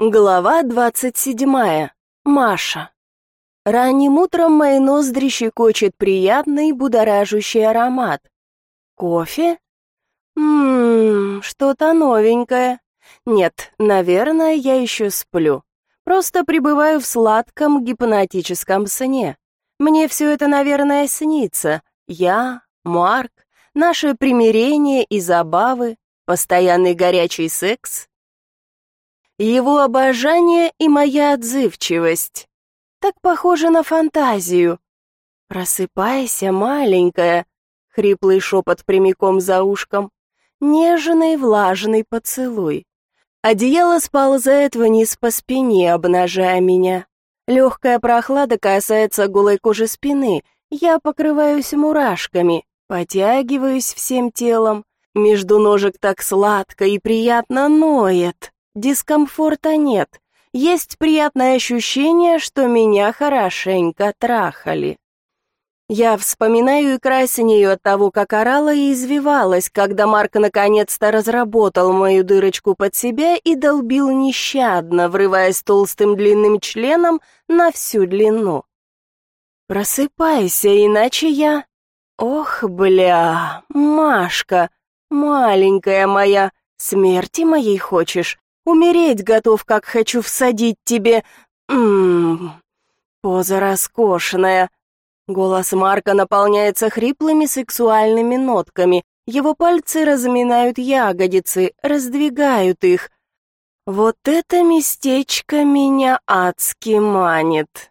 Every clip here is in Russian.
Глава двадцать седьмая. Маша. Ранним утром мои ноздри щекочет приятный будоражащий аромат. Кофе? Ммм, что-то новенькое. Нет, наверное, я еще сплю. Просто пребываю в сладком гипнотическом сне. Мне все это, наверное, снится. Я, Марк, наше примирение и забавы, постоянный горячий секс, его обожание и моя отзывчивость. Так похоже на фантазию. Просыпайся, маленькая, хриплый шепот прямиком за ушком, нежный влажный поцелуй. Одеяло сползает вниз по спине, обнажая меня. Легкая прохлада касается голой кожи спины, я покрываюсь мурашками, потягиваюсь всем телом. Между ножек так сладко и приятно ноет. Дискомфорта нет. Есть приятное ощущение, что меня хорошенько трахали. Я вспоминаю и краснею от того, как орала и извивалась, когда Марк наконец-то разработал мою дырочку под себя и долбил нещадно, врываясь толстым длинным членом на всю длину. «Просыпайся, иначе я...» «Ох, бля, Машка, маленькая моя, смерти моей хочешь? Умереть готов, как хочу всадить тебе. Ммм, поза роскошная. Голос Марка наполняется хриплыми сексуальными нотками. Его пальцы разминают ягодицы, раздвигают их. Вот это местечко меня адски манит.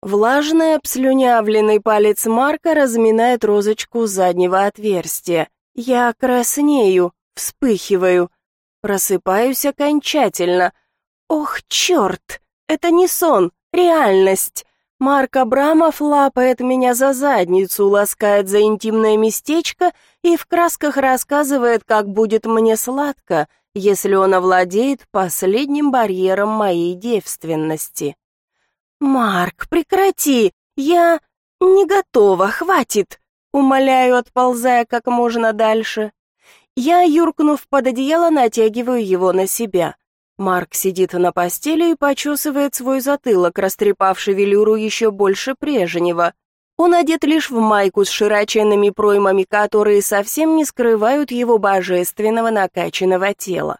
Влажный обслюнявленный палец Марка разминает розочку заднего отверстия. Я краснею, вспыхиваю. Просыпаюсь окончательно. Ох, черт! Это не сон, реальность. Марк Абрамов лапает меня за задницу, ласкает за интимное местечко и в красках рассказывает, как будет мне сладко, если он овладеет последним барьером моей девственности. «Марк, прекрати! Я не готова, хватит!» Умоляю, отползая как можно дальше. Я, юркнув под одеяло, натягиваю его на себя. Марк сидит на постели и почесывает свой затылок, растрепавший велюру еще больше прежнего. Он одет лишь в майку с широченными проймами, которые совсем не скрывают его божественного накачанного тела.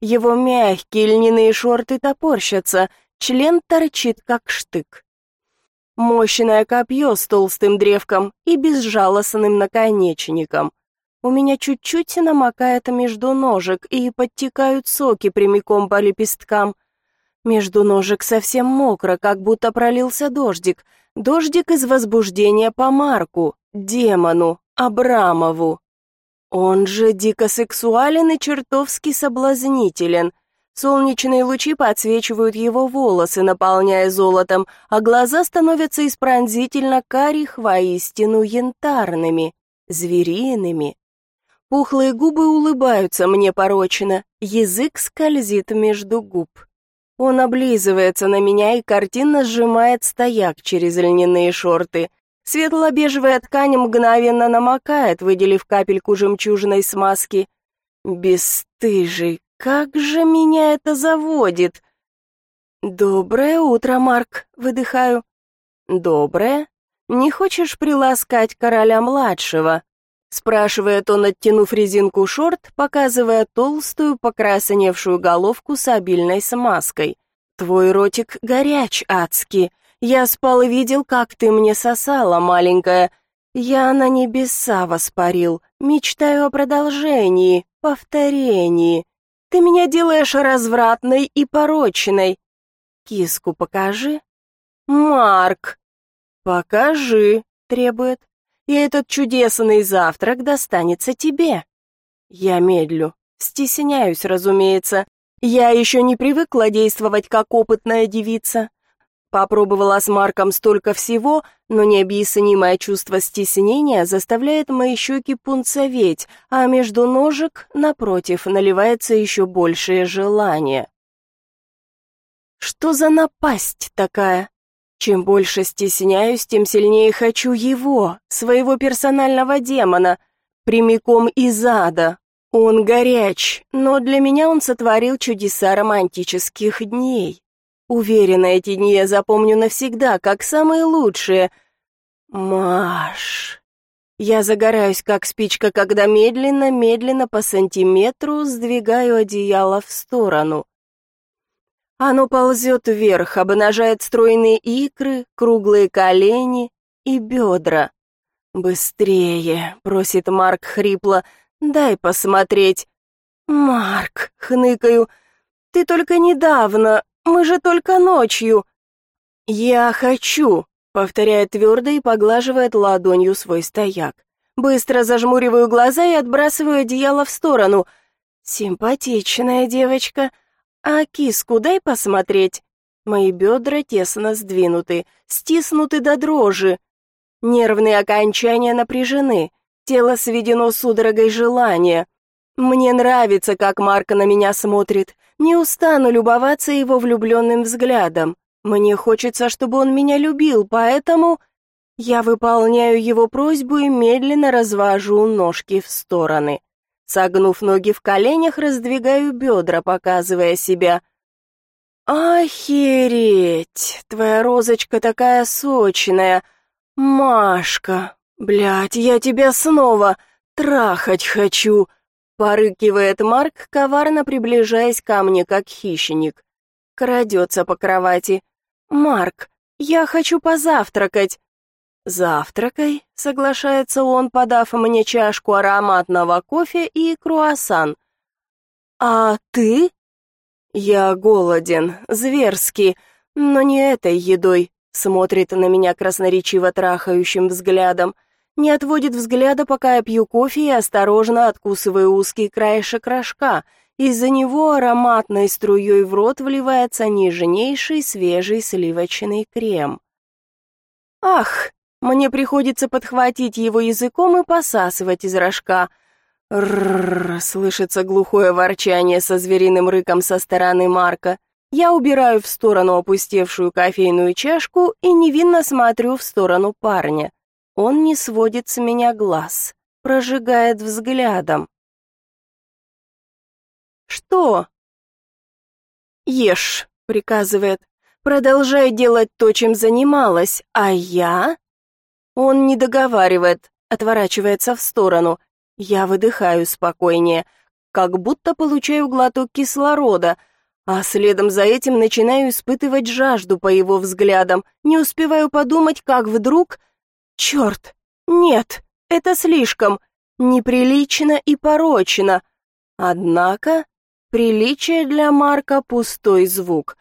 Его мягкие льняные шорты топорщатся, член торчит как штык. Мощное копье с толстым древком и безжалостным наконечником. У меня чуть-чуть намокает между ножек и подтекают соки прямиком по лепесткам. Между ножек совсем мокро, как будто пролился дождик. Дождик из возбуждения по Марку, демону, Абрамову. Он же дико сексуален и чертовски соблазнителен. Солнечные лучи подсвечивают его волосы, наполняя золотом, а глаза становятся из пронзительно карих воистину янтарными, звериными. Пухлые губы улыбаются мне порочно, язык скользит между губ. Он облизывается на меня и картинно сжимает стояк через льняные шорты. Светло-бежевая ткань мгновенно намокает, выделив капельку жемчужной смазки. Бесстыжий, как же меня это заводит! «Доброе утро, Марк», — выдыхаю. «Доброе? Не хочешь приласкать короля-младшего?» Спрашивает он, оттянув резинку шорт, показывая толстую, покрасневшую головку с обильной смазкой. Твой ротик горяч адски. Я спал и видел, как ты мне сосала, маленькая. Я на небеса воспарил, мечтаю о продолжении, повторении. Ты меня делаешь развратной и порочной. Киску покажи. Марк. Покажи, требует и этот чудесный завтрак достанется тебе. Я медлю, стесняюсь, разумеется. Я еще не привыкла действовать как опытная девица. Попробовала с Марком столько всего, но необъяснимое чувство стеснения заставляет мои щеки пунцоветь, а между ножек, напротив, наливается еще большее желание. Что за напасть такая? Чем больше стесняюсь, тем сильнее хочу его, своего персонального демона, прямиком из ада. Он горяч, но для меня он сотворил чудеса романтических дней. Уверена, эти дни я запомню навсегда, как самые лучшие. Маш. Я загораюсь, как спичка, когда медленно-медленно по сантиметру сдвигаю одеяло в сторону. Оно ползет вверх, обнажает стройные икры, круглые колени и бедра. «Быстрее!» — просит Марк хрипло. «Дай посмотреть». «Марк!» — хныкаю. «Ты только недавно, мы же только ночью». «Я хочу!» — повторяет твердо и поглаживает ладонью свой стояк. Быстро зажмуриваю глаза и отбрасываю одеяло в сторону. «Симпатичная девочка. А киску дай посмотреть». Мои бедра тесно сдвинуты, стиснуты до дрожи. Нервные окончания напряжены, тело сведено судорогой желания. Мне нравится, как Марко на меня смотрит. Не устану любоваться его влюбленным взглядом. Мне хочется, чтобы он меня любил, поэтому я выполняю его просьбу и медленно развожу ножки в стороны. Согнув ноги в коленях, раздвигаю бедра, показывая себя. «Охереть! Твоя розочка такая сочная!» «Машка, блядь, я тебя снова трахать хочу!» Порыкивает Марк, коварно приближаясь ко мне, как хищник. Крадется по кровати. «Марк, я хочу позавтракать!» «Завтракай», — соглашается он, подав мне чашку ароматного кофе и круассан. «А ты?» «Я голоден, зверски, но не этой едой смотрит на меня красноречиво трахающим взглядом, не отводит взгляда, пока я пью кофе и осторожно откусываю узкий краешек рожка. Из-за него ароматной струей в рот вливается нежнейший свежий сливочный крем. Ах, мне приходится подхватить его языком и посасывать из рожка. Рррр, слышится глухое ворчание со звериным рыком со стороны Марка. Я убираю в сторону опустевшую кофейную чашку и невинно смотрю в сторону парня. Он не сводит с меня глаз, прожигает взглядом. «Что?» «Ешь», — приказывает. «Продолжай делать то, чем занималась, а я...» Он не договаривает, отворачивается в сторону. Я выдыхаю спокойнее, как будто получаю глоток кислорода — а следом за этим начинаю испытывать жажду по его взглядам, не успеваю подумать, как вдруг... Черт! Нет, это слишком. Неприлично и порочно. Однако, приличие для Марка — пустой звук.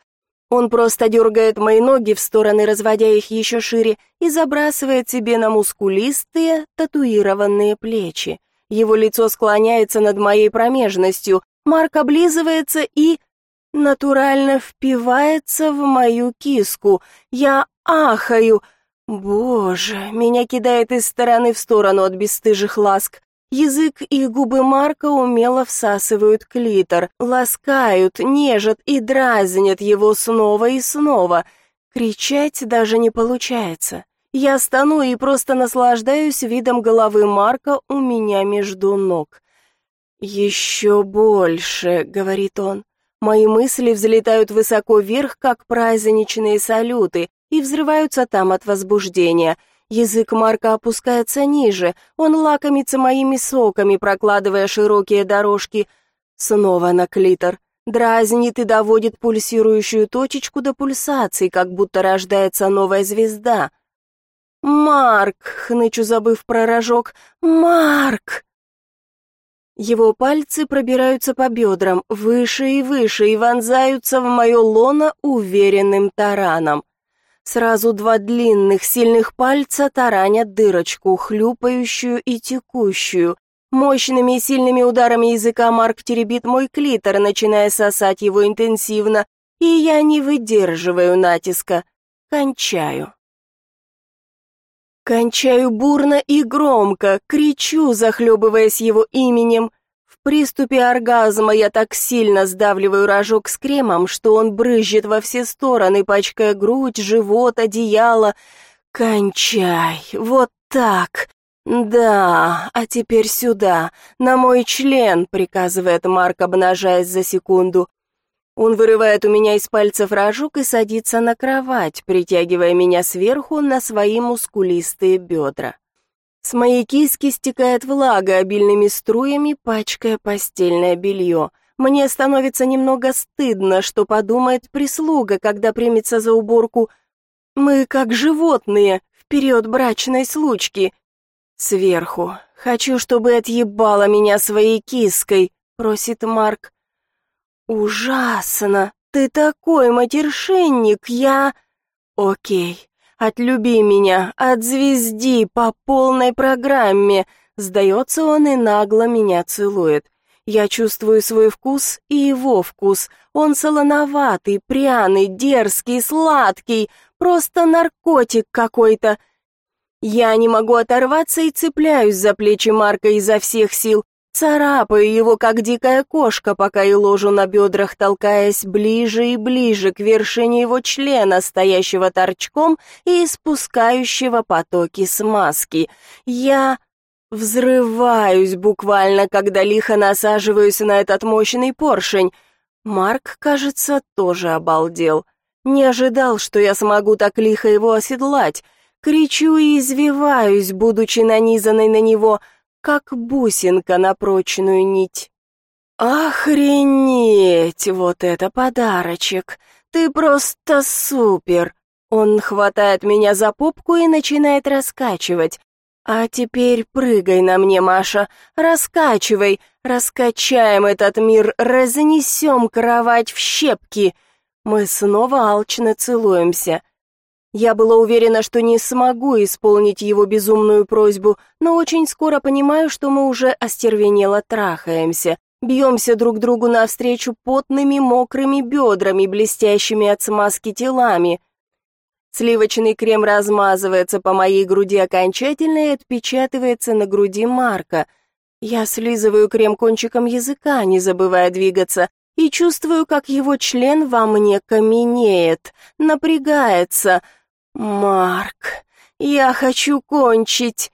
Он просто дергает мои ноги в стороны, разводя их еще шире, и забрасывает себе на мускулистые, татуированные плечи. Его лицо склоняется над моей промежностью, Марк облизывается и натурально впивается в мою киску. Я ахаю. Боже, меня кидает из стороны в сторону от бесстыжих ласк. Язык и губы Марка умело всасывают клитор, ласкают, нежат и дразнят его снова и снова. Кричать даже не получается. Я стану и просто наслаждаюсь видом головы Марка у меня между ног. «Еще больше», — говорит он, Мои мысли взлетают высоко вверх, как праздничные салюты, и взрываются там от возбуждения. Язык Марка опускается ниже, он лакомится моими соками, прокладывая широкие дорожки. Снова на клитор. Дразнит и доводит пульсирующую точечку до пульсации, как будто рождается новая звезда. «Марк!» — хнычу, забыв про рожок. «Марк!» Его пальцы пробираются по бедрам, выше и выше, и вонзаются в мое лоно уверенным тараном. Сразу два длинных, сильных пальца таранят дырочку, хлюпающую и текущую. Мощными и сильными ударами языка Марк теребит мой клитор, начиная сосать его интенсивно, и я не выдерживаю натиска. Кончаю. Кончаю бурно и громко, кричу, захлебываясь его именем. Приступе оргазма я так сильно сдавливаю рожок с кремом, что он брызжет во все стороны, пачкая грудь, живот, одеяло. Кончай, вот так. «Да, а теперь сюда, на мой член», — приказывает Марк, обнажаясь за секунду. Он вырывает у меня из пальцев рожок и садится на кровать, притягивая меня сверху на свои мускулистые бедра. С моей киски стекает влага обильными струями, пачкая постельное белье. Мне становится немного стыдно, что подумает прислуга, когда примется за уборку. Мы как животные в период брачной случки. Сверху. Хочу, чтобы отъебала меня своей киской, просит Марк. Ужасно. Ты такой матершинник, я... Окей. Отлюби меня, отзвезди по полной программе. Сдается он и нагло меня целует. Я чувствую свой вкус и его вкус. Он солоноватый, пряный, дерзкий, сладкий, просто наркотик какой-то. Я не могу оторваться и цепляюсь за плечи Марка изо всех сил. Царапаю его, как дикая кошка, пока и ложу на бедрах, толкаясь ближе и ближе к вершине его члена, стоящего торчком и испускающего потоки смазки. Я взрываюсь буквально, когда лихо насаживаюсь на этот мощный поршень. Марк, кажется, тоже обалдел. Не ожидал, что я смогу так лихо его оседлать. Кричу и извиваюсь, будучи нанизанной на него — как бусинка на прочную нить. «Охренеть! Вот это подарочек! Ты просто супер!» Он хватает меня за попку и начинает раскачивать. «А теперь прыгай на мне, Маша, раскачивай, раскачаем этот мир, разнесем кровать в щепки!» Мы снова алчно целуемся. Я была уверена, что не смогу исполнить его безумную просьбу, но очень скоро понимаю, что мы уже остервенело трахаемся, бьемся друг другу навстречу потными мокрыми бедрами, блестящими от смазки телами. Сливочный крем размазывается по моей груди окончательно и отпечатывается на груди Марка. Я слизываю крем кончиком языка, не забывая двигаться, и чувствую, как его член во мне каменеет, напрягается — «Марк, я хочу кончить!»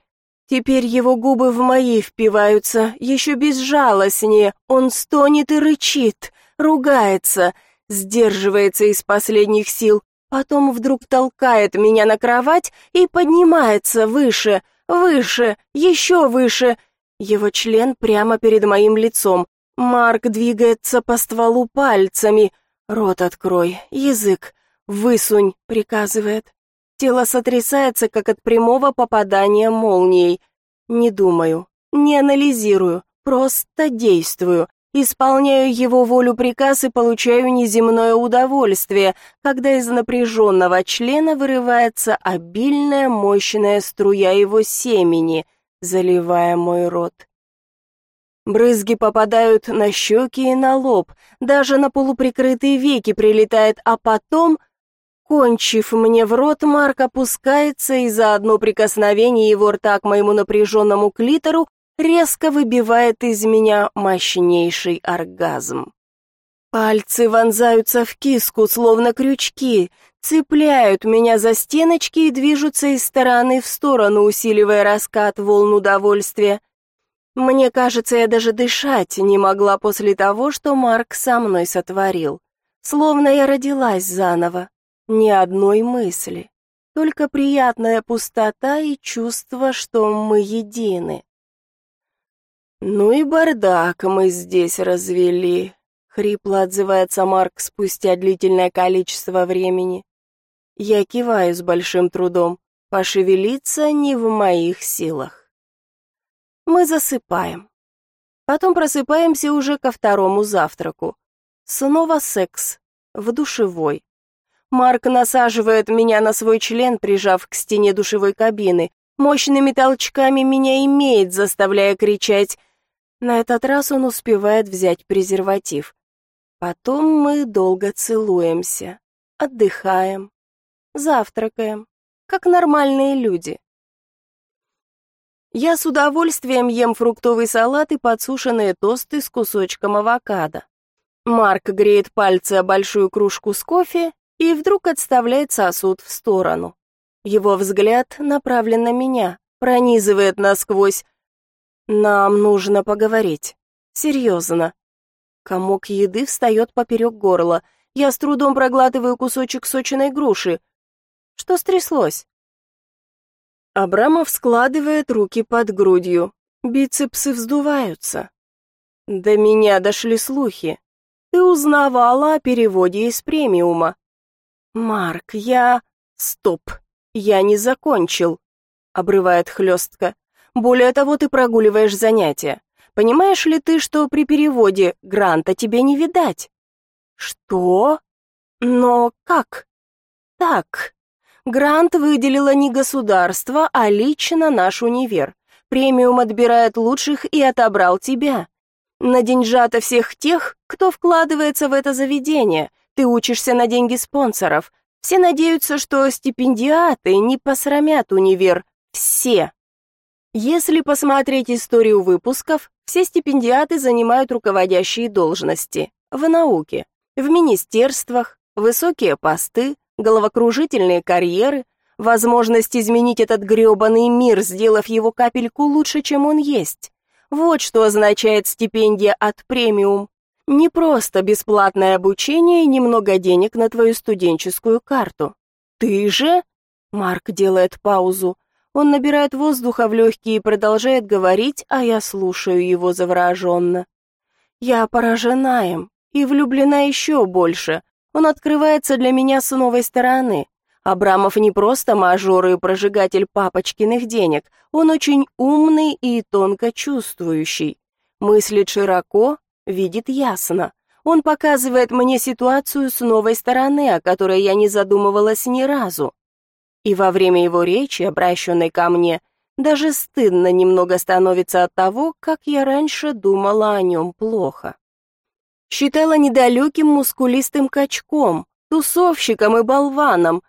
Теперь его губы в мои впиваются, еще безжалостнее. Он стонет и рычит, ругается, сдерживается из последних сил, потом вдруг толкает меня на кровать и поднимается выше, выше, еще выше. Его член прямо перед моим лицом. Марк двигается по стволу пальцами. «Рот открой, язык, высунь», — приказывает. Тело сотрясается, как от прямого попадания молнией. Не думаю, не анализирую, просто действую. Исполняю его волю приказ и получаю неземное удовольствие, когда из напряженного члена вырывается обильная мощная струя его семени, заливая мой рот. Брызги попадают на щеки и на лоб, даже на полуприкрытые веки прилетает, а потом Кончив мне в рот, Марк опускается, и за одно прикосновение его рта к моему напряженному клитору резко выбивает из меня мощнейший оргазм. Пальцы вонзаются в киску, словно крючки, цепляют меня за стеночки и движутся из стороны в сторону, усиливая раскат волн удовольствия. Мне кажется, я даже дышать не могла после того, что Марк со мной сотворил. Словно я родилась заново. Ни одной мысли, только приятная пустота и чувство, что мы едины. «Ну и бардак мы здесь развели», — хрипло отзывается Марк спустя длительное количество времени. Я киваю с большим трудом, пошевелиться не в моих силах. Мы засыпаем. Потом просыпаемся уже ко второму завтраку. Снова секс в душевой. Марк насаживает меня на свой член, прижав к стене душевой кабины. Мощными толчками меня имеет, заставляя кричать. На этот раз он успевает взять презерватив. Потом мы долго целуемся, отдыхаем, завтракаем, как нормальные люди. Я с удовольствием ем фруктовый салат и подсушенные тосты с кусочком авокадо. Марк греет пальцы о большую кружку с кофе и вдруг отставляет сосуд в сторону. Его взгляд направлен на меня, пронизывает насквозь. Нам нужно поговорить. Серьезно. Комок еды встает поперек горла. Я с трудом проглатываю кусочек сочиной груши. Что стряслось? Абрамов складывает руки под грудью. Бицепсы вздуваются. До меня дошли слухи. Ты узнавала о переводе из премиума. Марк, я... Стоп. Я не закончил. Обрывает хлестко. Более того, ты прогуливаешь занятия. Понимаешь ли ты, что при переводе гранта тебе не видать? Что? Но как? Так. Грант выделило не государство, а лично наш универ. Премиум отбирает лучших и отобрал тебя. На деньжата всех тех, кто вкладывается в это заведение. Ты учишься на деньги спонсоров. Все надеются, что стипендиаты не посрамят универ. Все. Если посмотреть историю выпусков, все стипендиаты занимают руководящие должности в науке, в министерствах, высокие посты, головокружительные карьеры, возможность изменить этот грёбаный мир, сделав его капельку лучше, чем он есть. Вот что означает стипендия от премиум. Не просто бесплатное обучение и немного денег на твою студенческую карту. Ты же... Марк делает паузу. Он набирает воздуха в легкие и продолжает говорить, а я слушаю его завороженно. Я поражена им и влюблена еще больше. Он открывается для меня с новой стороны. Абрамов не просто мажор и прожигатель папочкиных денег, он очень умный и тонко чувствующий. Мыслит широко, видит ясно. Он показывает мне ситуацию с новой стороны, о которой я не задумывалась ни разу. И во время его речи, обращенной ко мне, даже стыдно немного становится от того, как я раньше думала о нем плохо. Считала недалеким мускулистым качком, тусовщиком и болваном.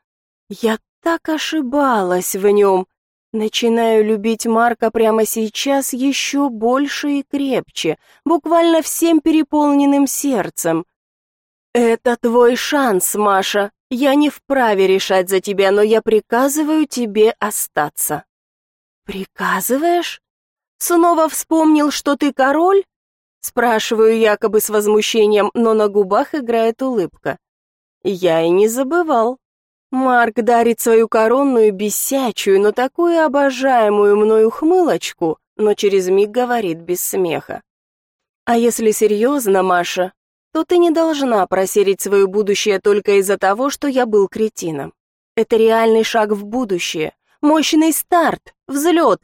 Я так ошибалась в нем. Начинаю любить Марка прямо сейчас еще больше и крепче, буквально всем переполненным сердцем. Это твой шанс, Маша, я не вправе решать за тебя, но я приказываю тебе остаться. Приказываешь? Снова вспомнил, что ты король? Спрашиваю якобы с возмущением, но на губах играет улыбка. Я и не забывал. Марк дарит свою коронную бесячую, но такую обожаемую мною хмылочку, но через миг говорит без смеха. А если серьезно, Маша, то ты не должна просерить свое будущее только из-за того, что я был кретином. Это реальный шаг в будущее, мощный старт, взлет.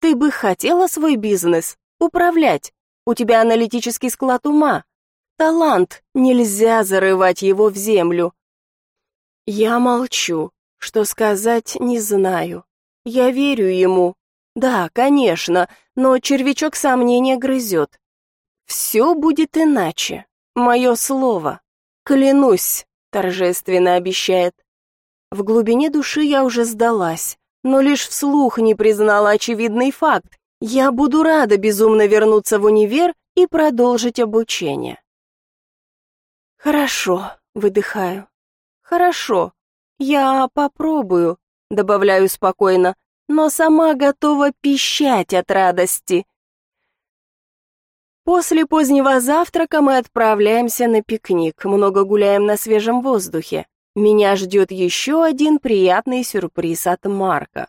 Ты бы хотела свой бизнес управлять. У тебя аналитический склад ума. Талант, нельзя зарывать его в землю. Я молчу, что сказать не знаю. Я верю ему. Да, конечно, но червячок сомнения грызет. Все будет иначе. Мое слово. Клянусь, торжественно обещает. В глубине души я уже сдалась, но лишь вслух не признала очевидный факт. Я буду рада безумно вернуться в универ и продолжить обучение. Хорошо, выдыхаю. Хорошо. Я попробую, добавляю спокойно, но сама готова пищать от радости. После позднего завтрака мы отправляемся на пикник, много гуляем на свежем воздухе. Меня ждет еще один приятный сюрприз от Марка.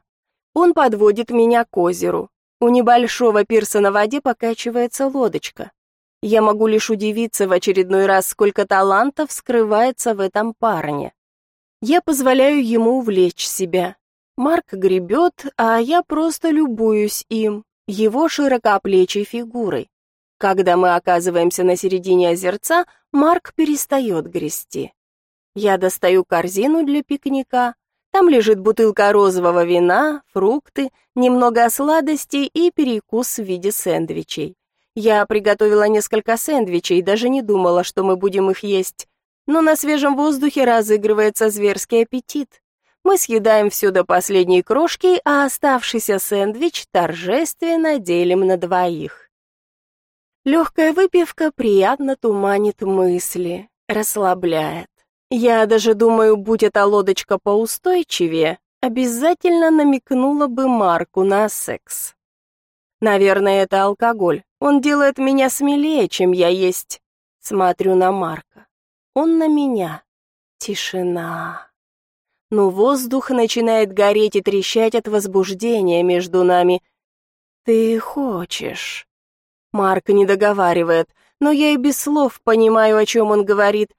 Он подводит меня к озеру. У небольшого пирса на воде покачивается лодочка. Я могу лишь удивиться в очередной раз, сколько талантов скрывается в этом парне. Я позволяю ему увлечь себя. Марк гребет, а я просто любуюсь им, его широкоплечей фигурой. Когда мы оказываемся на середине озерца, Марк перестает грести. Я достаю корзину для пикника. Там лежит бутылка розового вина, фрукты, немного сладостей и перекус в виде сэндвичей. Я приготовила несколько сэндвичей, даже не думала, что мы будем их есть. Но на свежем воздухе разыгрывается зверский аппетит. Мы съедаем все до последней крошки, а оставшийся сэндвич торжественно делим на двоих. Легкая выпивка приятно туманит мысли, расслабляет. Я даже думаю, будь эта лодочка поустойчивее, обязательно намекнула бы Марку на секс. Наверное, это алкоголь. Он делает меня смелее, чем я есть. Смотрю на Марка. Он на меня. Тишина. Но воздух начинает гореть и трещать от возбуждения между нами. Ты хочешь. Марк не договаривает, но я и без слов понимаю, о чем он говорит.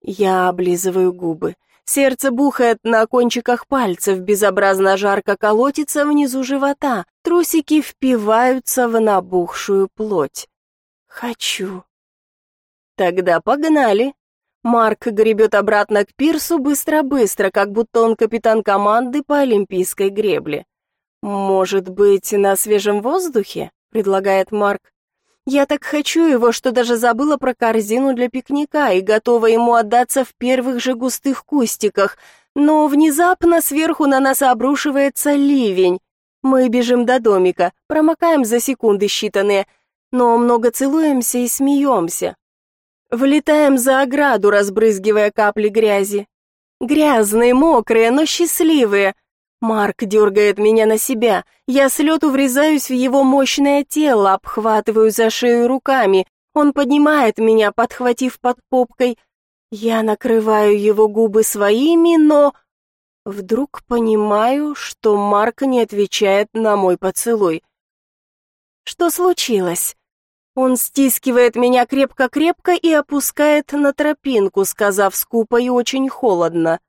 Я облизываю губы. Сердце бухает на кончиках пальцев, безобразно жарко колотится внизу живота, трусики впиваются в набухшую плоть. Хочу. Тогда погнали. Марк гребет обратно к пирсу быстро-быстро, как будто он капитан команды по олимпийской гребле. «Может быть, на свежем воздухе?» — предлагает Марк. Я так хочу его, что даже забыла про корзину для пикника и готова ему отдаться в первых же густых кустиках. Но внезапно сверху на нас обрушивается ливень. Мы бежим до домика, промокаем за секунды считанные, но много целуемся и смеемся. Влетаем за ограду, разбрызгивая капли грязи. Грязные, мокрые, но счастливые — Марк дергает меня на себя. Я с лету врезаюсь в его мощное тело, обхватываю за шею руками. Он поднимает меня, подхватив под попкой. Я накрываю его губы своими, но... Вдруг понимаю, что Марк не отвечает на мой поцелуй. Что случилось? Он стискивает меня крепко-крепко и опускает на тропинку, сказав скупо и очень холодно.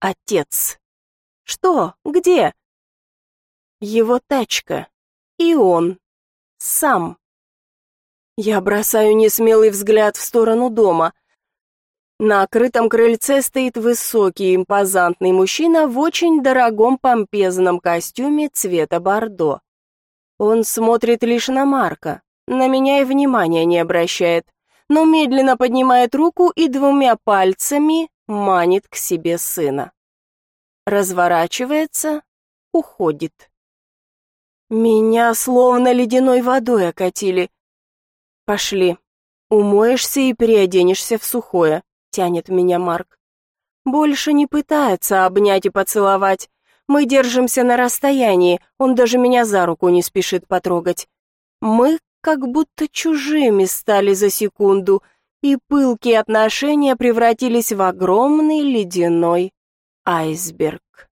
«Отец». Что? Где? Его тачка. И он. Сам. Я бросаю несмелый взгляд в сторону дома. На крытом крыльце стоит высокий, импозантный мужчина в очень дорогом помпезном костюме цвета бордо. Он смотрит лишь на Марка, на меня и внимания не обращает, но медленно поднимает руку и двумя пальцами манит к себе сына разворачивается, уходит. Меня словно ледяной водой окатили. Пошли. Умоешься и переоденешься в сухое, тянет меня Марк. Больше не пытается обнять и поцеловать. Мы держимся на расстоянии, он даже меня за руку не спешит потрогать. Мы как будто чужими стали за секунду, и пылкие отношения превратились в огромный ледяной айсберг.